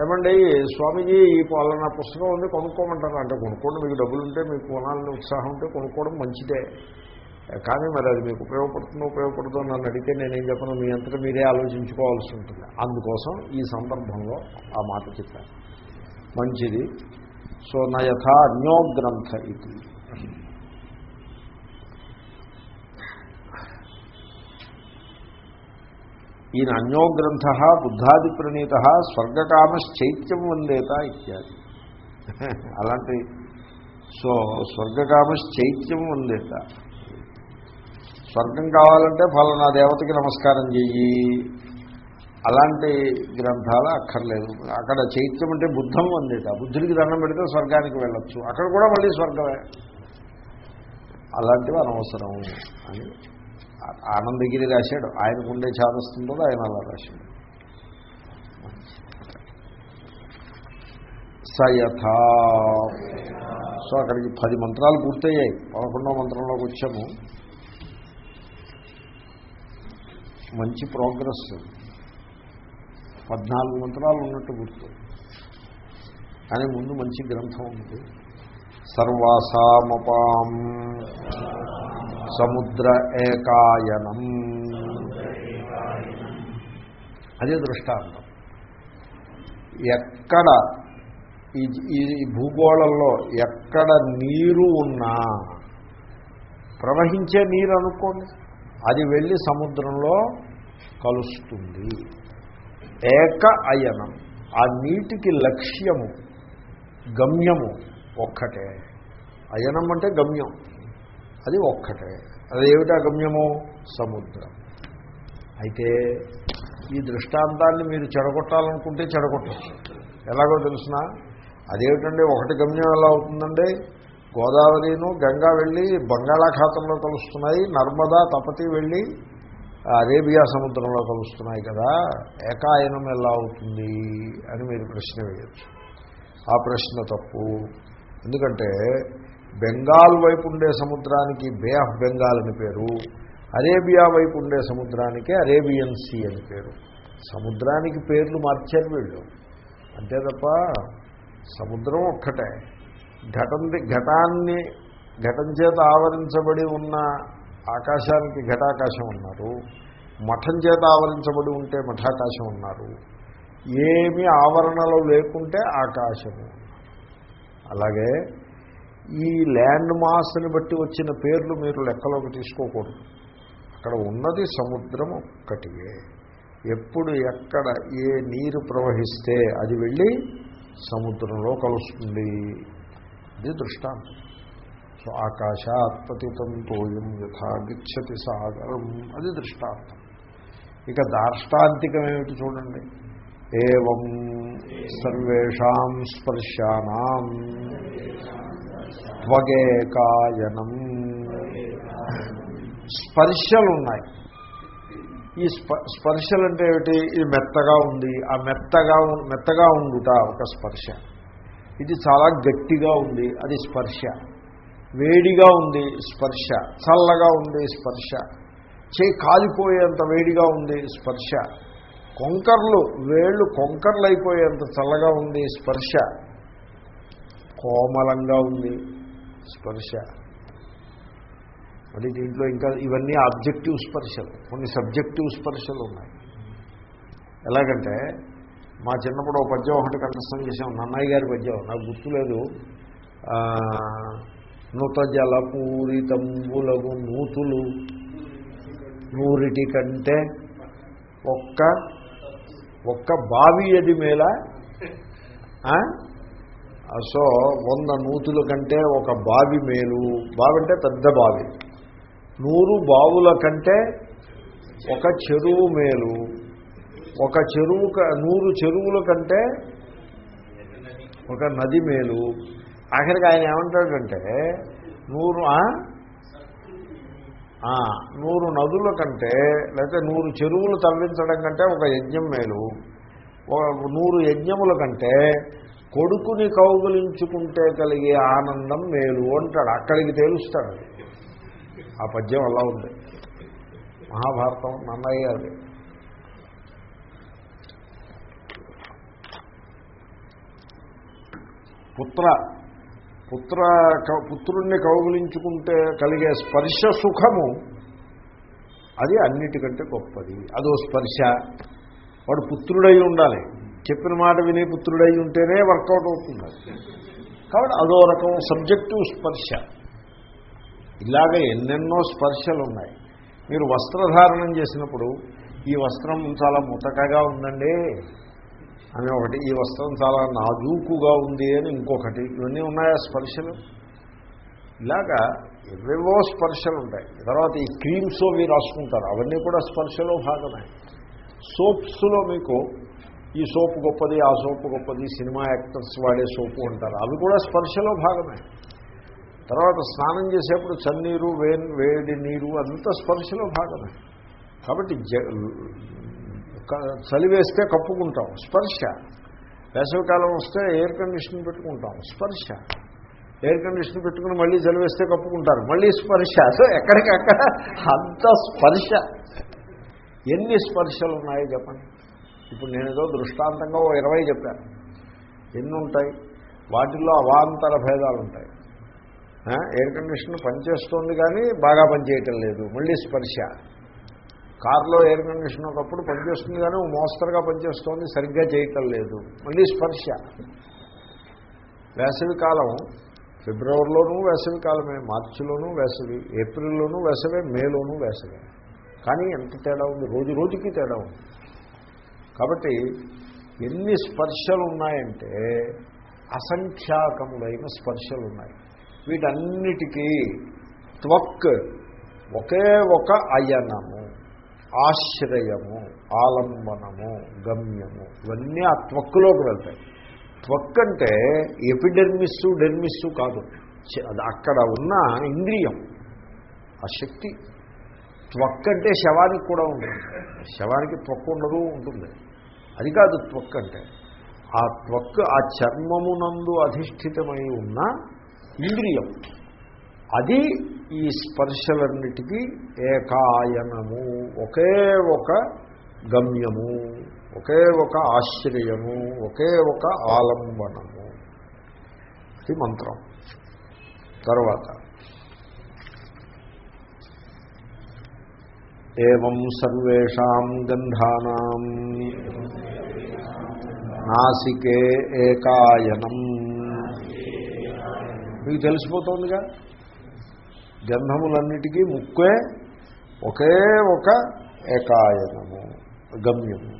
ఏమండి స్వామీజీ ఈ పాలన పుస్తకం ఉంది కొనుక్కోమంటారు? అంటే కొనుక్కోండి మీకు డబ్బులు ఉంటే మీకు కొనాలని ఉత్సాహం ఉంటే కొనుక్కోవడం మంచిదే. కానీ మరి అది మీకు ఉపయోగపడుతుందో ఉపయోగపడుతుందో నన్ను అడిగితే నేనేం చెప్పను మీ అంతటా మీరే ఆలోచించుకోవాల్సి ఉంటుంది. అందుకోసం ఈ సందర్భంలో ఆ మాట చెప్పాను. మంచిది. సో నా యథా అన్యో గ్రంథ ఇది. ఈయన అన్యో గ్రంథ బుద్ధాది ప్రణీత స్వర్గకామశ్చైత్యం వందేత ఇత్యాది. అలాంటి సో స్వర్గకామశ్చైత్యం వందేత స్వర్గం కావాలంటే ఫలానా దేవతకి నమస్కారం చెయ్యి. అలాంటి గ్రంథాలు అక్కర్లేదు. అక్కడ చైత్యం అంటే బుద్ధం వందేట. బుద్ధుడికి దండం పెడితే స్వర్గానికి వెళ్ళొచ్చు. అక్కడ కూడా మళ్ళీ స్వర్గమే. అలాంటివి అనవసరం అని ఆనందగిరి రాశాడు. ఆయనకు ఉండే ఛాదస్తుందో ఆయన అలా రాశాడు. సయథా సో అక్కడికి పది మంత్రాలు పూర్తయ్యాయి. పదకొండో మంత్రంలోకి వచ్చాము. మంచి ప్రోగ్రెస్. పద్నాలుగు మంత్రాలు ఉన్నట్టు గుర్తు. కానీ ముందు మంచి గ్రంథం ఉంది. సర్వాసామపాం సముద్ర ఏకాయనం. అదే దృష్టాంతం. ఎక్కడ ఈ ఈ భూగోళంలో ఎక్కడ నీరు ఉన్నా ప్రవహించే నీరు అనుకోండి. అది వెళ్ళి సముద్రంలో కలుస్తుంది. ఏక అయనం. ఆ నీటికి లక్ష్యము గమ్యము ఒక్కటే. అయనం అంటే గమ్యం. అది ఒక్కటే. అదేమిటా గమ్యము? సముద్రం. అయితే ఈ దృష్టాంతాన్ని మీరు చెడగొట్టాలనుకుంటే చెడగొట్టచ్చు. ఎలాగో తెలుసిన? అదేమిటండి? ఒకటి గమ్యం ఎలా అవుతుందండి? గోదావరిను గంగా వెళ్ళి బంగాళాఖాతంలో కలుస్తున్నాయి. నర్మదా తపతి వెళ్ళి అరేబియా సముద్రంలో కలుస్తున్నాయి కదా ఏకాయనం ఎలా అవుతుంది అని మీరు ప్రశ్న వేయచ్చు. ఆ ప్రశ్న తప్పు. ఎందుకంటే బెంగాల్ వైపు ఉండే సముద్రానికి బే ఆఫ్ బెంగాల్ అని పేరు అరేబియా వైపు ఉండే సముద్రానికే అరేబియన్ సీ అని పేరు. సముద్రానికి పేర్లు మార్చారు వీళ్ళు. అంతే తప్ప సముద్రం ఒక్కటే. ఘటం ఘటాన్ని ఘటం చేత ఆవరించబడి ఉన్న ఆకాశానికి ఘటాకాశం ఉన్నారు. మఠం చేత ఆవరించబడి ఉంటే మఠాకాశం ఉన్నారు. ఏమి ఆవరణలో లేకుంటే ఆకాశము. అలాగే ఈ ల్యాండ్ మాస్ని బట్టి వచ్చిన పేర్లు మీరు లెక్కలోకి తీసుకోకూడదు. అక్కడ ఉన్నది సముద్రం ఒక్కటియే. ఎప్పుడు ఎక్కడ ఏ నీరు ప్రవహిస్తే అది వెళ్ళి సముద్రంలో కలుస్తుంది. ఇది దృష్టాంతం. సో ఆకాశాత్ పతితం తోయం యథా గచ్చతి సాగరం. అది దృష్టాంతం. ఇక దార్ష్టాంతికం ఏమిటి చూడండి? ఏం సర్వేషాం స్పర్శానాం త్వగేకాయనం. స్పర్శలు ఉన్నాయి ఈ స్ప స్పర్శలు అంటే ఏమిటి? ఇది మెత్తగా ఉంది. ఆ మెత్తగా ఉం- మెత్తగా ఉండుట ఒక స్పర్శ. ఇది చాలా గట్టిగా ఉంది. అది స్పర్శ. వేడిగా ఉంది స్పర్శ చల్లగా ఉంది స్పర్శ. చే కాలిపోయేంత వేడిగా ఉంది స్పర్శ. కొంకర్లు వేళ్ళు కొంకర్లు అయిపోయేంత చల్లగా ఉంది స్పర్శ. కోమలంగా ఉంది స్పర్శ. మరి దీంట్లో ఇంకా ఇవన్నీ ఆబ్జెక్టివ్ స్పర్శలు కొన్ని సబ్జెక్టివ్ స్పర్శలు ఉన్నాయి. ఎలాగంటే మా చిన్నప్పుడు ఒక పద్యం ఒకటి కంఠస్థం చేసాం నన్నయ్య గారి పద్యం నాకు గుర్తులేదు. ఆ, నూత జలపూరితంబులగు నూతులు నూరిటి కంటే ఒక్క ఒక్క బావి అది మేళ. సో వంద నూతుల కంటే ఒక బావి మేలు. బావి అంటే పెద్ద బావి. నూరు బావుల కంటే ఒక చెరువు మేలు. ఒక చెరువు క- నూరు చెరువుల కంటే ఒక నది మేలు. ఆఖరికి ఆయన ఏమంటాడంటే నూరు నూరు నదుల కంటే లేకపోతే నూరు చెరువులు తవ్వించడం కంటే ఒక యజ్ఞం మేలు. నూరు యజ్ఞముల కంటే కొడుకుని కౌగులించుకుంటే కలిగే ఆనందం మేలు అంటాడు. అక్కడికి తేలుస్తాడు ఆ పద్యం అలా ఉంది. మహాభారతం నన్నయ్య అది. పుత్ర పుత్ర పుత్రుణ్ణి కౌగులించుకుంటే కలిగే స్పర్శ సుఖము అది అన్నిటికంటే గొప్పది. అదో స్పర్శ. వాడు పుత్రుడై ఉండాలి. చెప్పిన మాట విని పుత్రుడై ఉంటేనే వర్కౌట్ అవుతుంది. కాబట్టి అదో రకం సబ్జెక్టివ్ స్పర్శ. ఇలాగ ఎన్నెన్నో స్పర్శలు ఉన్నాయి మీరు వస్త్రధారణం చేసినప్పుడు ఈ వస్త్రం చాలా ముతకగా ఉందండి. అని ఒకటి ఈ వస్త్రం చాలా నాజూకుగా ఉంది అని ఇంకొకటి. ఇవన్నీ ఉన్నాయా స్పర్శలు? ఇలాగా ఎవేవో స్పర్శలు ఉంటాయి. తర్వాత ఈ క్రీమ్స్ అవి రాసుకుంటారు. అవన్నీ కూడా స్పర్శలో భాగమే. సోప్స్లో మీకు ఈ సోపు గొప్పది ఆ సోపు గొప్పది సినిమా యాక్టర్స్ వాడే సోపు అంటారు. అవి కూడా స్పర్శలో భాగమే. తర్వాత స్నానం చేసేప్పుడు చన్నీరు వేన్ వేడి నీరు అదంతా స్పర్శలో భాగమే. కాబట్టి చలివేస్తే కప్పుకుంటాం స్పర్శ. వేసవికాలం వస్తే ఎయిర్ కండిషన్ పెట్టుకుంటాం స్పర్శ. ఎయిర్ కండిషన్ పెట్టుకుని మళ్ళీ చలివేస్తే కప్పుకుంటారు మళ్ళీ స్పర్శ. సో ఎక్కడికక్కడ అంత స్పర్శ. ఎన్ని స్పర్శలు ఉన్నాయో చెప్పండి. ఇప్పుడు నేను ఏదో దృష్టాంతంగా ఓ ఇరవై చెప్పాను. ఎన్ని ఉంటాయి? వాటిల్లో అవాంతర భేదాలు ఉంటాయి. ఎయిర్ కండిషన్ పనిచేస్తోంది కానీ బాగా పనిచేయటం లేదు మళ్ళీ స్పర్శ. కారులో ఎయిర్ కండిషన్ ఒకప్పుడు పనిచేస్తుంది కానీ మోస్తరుగా పనిచేస్తోంది సరిగ్గా చేయటం లేదు. మళ్ళీ స్పర్శ. వేసవి కాలం ఫిబ్రవరిలోనూ వేసవి కాలమే మార్చిలోనూ వేసవి ఏప్రిల్లోనూ వేసవే మేలోనూ వేసవే. కానీ ఎంత తేడా ఉంది? రోజు రోజుకి తేడా ఉంది. కాబట్టి ఎన్ని స్పర్శలు ఉన్నాయంటే అసంఖ్యాకములైన స్పర్శలు ఉన్నాయి వీటన్నిటికీ త్వక్ ఒకే ఒక అయనము. ఆశ్రయము ఆలంబనము గమ్యము ఇవన్నీ ఆ త్వక్కులోకి వెళ్తాయి. త్వక్ అంటే ఎపిడెర్మిస్సు డెర్మిస్సు కాదు. అది అక్కడ ఉన్న ఇంద్రియం ఆ శక్తి. త్వక్ అంటే శవానికి కూడా ఉంటుంది. శవానికి త్వక్ ఉండదు ఉంటుంది. అది కాదు త్వక్ అంటే ఆ త్వక్ ఆ చర్మమునందు అధిష్ఠితమై ఉన్న ఇంద్రియం. అది ఈ స్పర్శలన్నిటికీ ఏకాయనము. ఒకే ఒక గమ్యము ఒకే ఒక ఆశ్రయము ఒకే ఒక ఆలంబనము. అది మంత్రం. తర్వాత ఏం సర్వేషాం గంధానాం నాసికే ఏకాయనం. మీకు తెలిసిపోతుందిగా? గంధములన్నిటికీ ముక్కే ఒకే ఒక ఏకాయనము గమ్యము.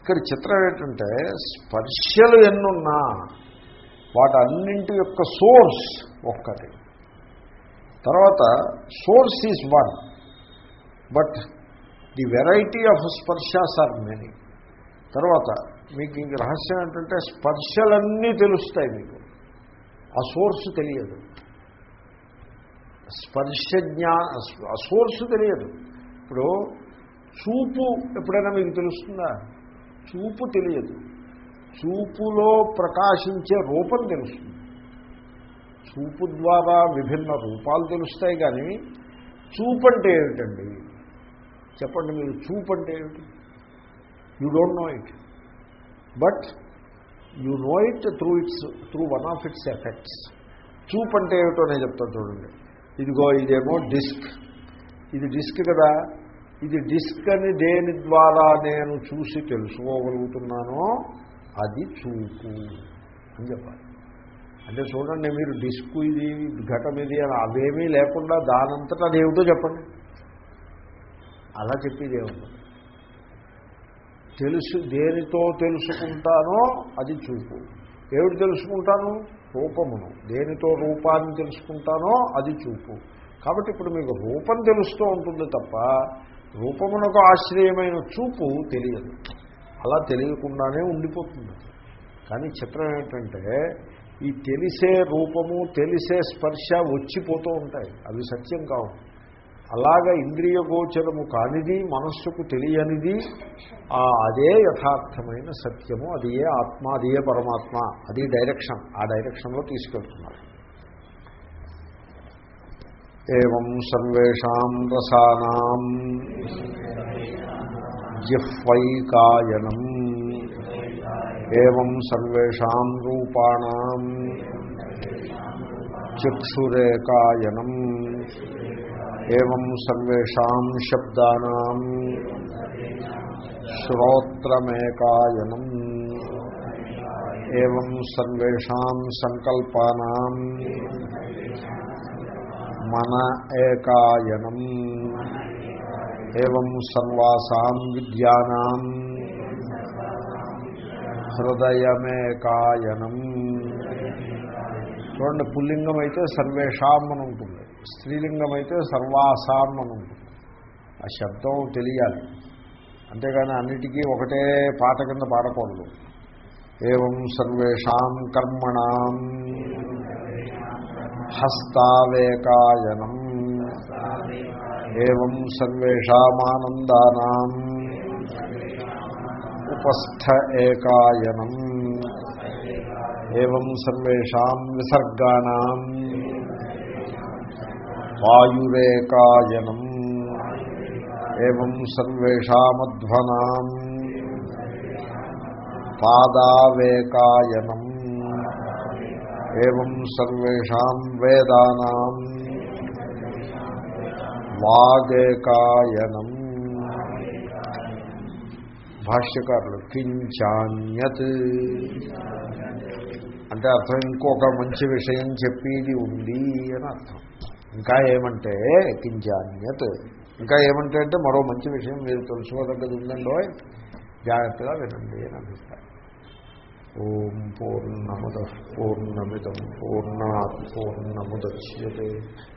ఇక్కడ చిత్రం ఏంటంటే స్పర్శలు ఎన్నున్నా వాటన్నింటి యొక్క సోర్స్ ఒక్కటి. తర్వాత source is one but the variety of స్పర్శాస్ are many. తర్వాత మీకు ఇంక రహస్యం ఏంటంటే స్పర్శలన్నీ తెలుస్తాయి మీకు. ఆ సోర్స్ తెలియదు. స్పర్శ జ్ఞా ఆ సోర్స్ తెలియదు. ఇప్పుడు చూపు ఎప్పుడైనా మీకు తెలుస్తుందా? చూపు తెలియదు. చూపులో ప్రకాశించే రూపం తెలుస్తుంది. చూపు ద్వారా విభిన్న రూపాలు తెలుస్తాయి కానీ చూపు అంటే ఏమిటండి? చెప్పండి మీరు చూపు అంటే ఏమిటి? You don't know it but you know it through its through one of its effects చూపు అంటే ఏమిటో నేను చెప్తాను చూడండి. ఇదిగో ఇదేమో డిస్క్. ఇది డిస్క్ కదా. ఇది డిస్క్ అని దేని ద్వారా నేను చూసి తెలుసుకోగలుగుతున్నానో అది చూపు అని చెప్పాలి. అంటే చూడండి మీరు డిస్క్ ఇది ఘటం ఇది అని అవేమీ లేకుండా దానంతటా అదేమిటో చెప్పండి. అలా చెప్పేది ఏముంది? తెలుసు దేనితో తెలుసుకుంటానో అది చూపు. ఏమిటి తెలుసుకుంటాను? రూపమును. దేనితో రూపాన్ని తెలుసుకుంటానో అది చూపు. కాబట్టి ఇప్పుడు మీకు రూపం తెలుస్తూ ఉంటుంది తప్ప రూపమునకు ఆశ్రయమైన చూపు తెలియదు. అలా తెలియకుండానే ఉండిపోతుంది కానీ చిత్రం ఏంటంటే ఈ తెలిసే రూపము తెలిసే స్పర్శ వచ్చిపోతూ ఉంటాయి. అవి సత్యం కావు. అలాగ ఇంద్రియ గోచరము కానిది మనస్సుకు తెలియనిది ఆ అదే యథార్థమైన సత్యము. అది ఏ ఆత్మ అది ఏ పరమాత్మ అది డైరెక్షన్. ఆ డైరెక్షన్లో తీసుకెళ్తున్నారు. ఏం సర్వేషాం రసానాం జిహ్వైకాయనం. ఏం సర్వేషాం రూపాణం చక్షురేకాయనం ఏం సర్వాం శబ్దానా శ్రోత్రమేకాయనం. ఏం సర్వాం సంకల్పానా మన ఏకాయనం. ఏం సర్వాసాం విద్యానాం హృదయమేకాయనం. చూడండి పుల్లింగం అయితే సర్వేషాం అని ఉంటుంది. స్త్రీలింగం అయితే సర్వాసాం అని ఉంటుంది ఆ శబ్దం తెలియాలి. అంతేగాని అన్నిటికీ ఒకటే పాట కింద పాడకూడదు. ఏం సర్వేషాం కర్మణం హస్తావేకాయనం. ఏం సర్వేషామానందానాం ఉపస్థ ఏకాయనం. ఏం సర్వేషాం విసర్గాణం వాయురేకాయనం. ఏం సర్వేషామధ్వనాం. పాదావేకాయనం. ఏం సర్వేషాం వేదానాం. వాగేకాయనం. భాష్యకారులు కించాన్యత్. అంటే అర్థం ఇంకొక మంచి విషయం చెప్పేది ఉంది అని అర్థం. ఇంకా ఏమంటే కించాన్యత్ ఇంకా ఏమంటే అంటే మరో మంచి విషయం మీరు తెలుసుకోదగ్గది ఉందండో జాగ్రత్తగా వినండి అని అభిప్రాయం. ఓం పూర్ణముద పూర్ణమిదం పూర్ణా పూర్ణముద్యతే.